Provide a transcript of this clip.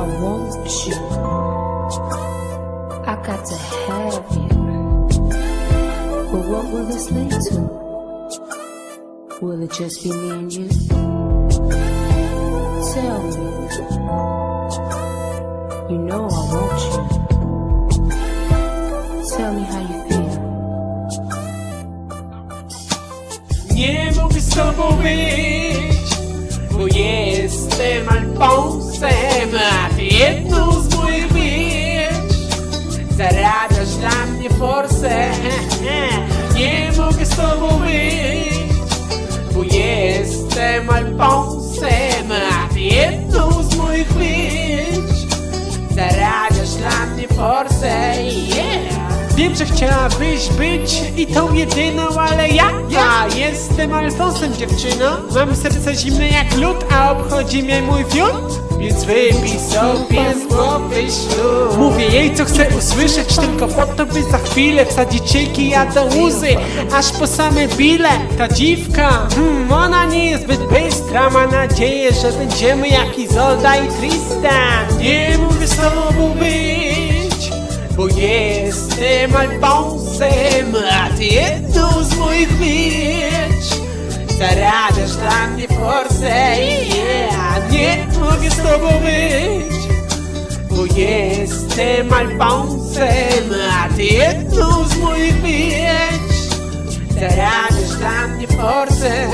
I want you. I got to have you. But what will this lead to? Will it just be me and you? Tell me. You know I want you. Tell me how you feel. Nie mogę z tobą być, bo jestem Alfonsem, forsę, nie mogę z tobą być, bo jestem Alfonsem, jedną z moich być. Zarabiasz dla mnie forsę, yeah. Wiem, że chciałabyś być i tą jedyną, ale ja, ja jestem Alfonsem dziewczyno Mam serce zimne jak lód, a obchodzi mnie mój fiut Więc wypij sobie z głowy ślub. Mówię jej co chcę usłyszeć, tylko po to by za chwilę wsadzić jej kija do łzy Aż po same bile, ta dziwka, hmm, ona nie jest zbyt bystra. Ma nadzieję, że będziemy jak Izolda i Tristan. Nie mówię z tobą być bo jestem Alfonsem, a ty jedną z moich być Zarabiasz dla mnie forsę, yeah Nie mogę z tobą być Bo jestem Alfonsem, a ty jedną z moich być Zarabiasz dla mnie forsę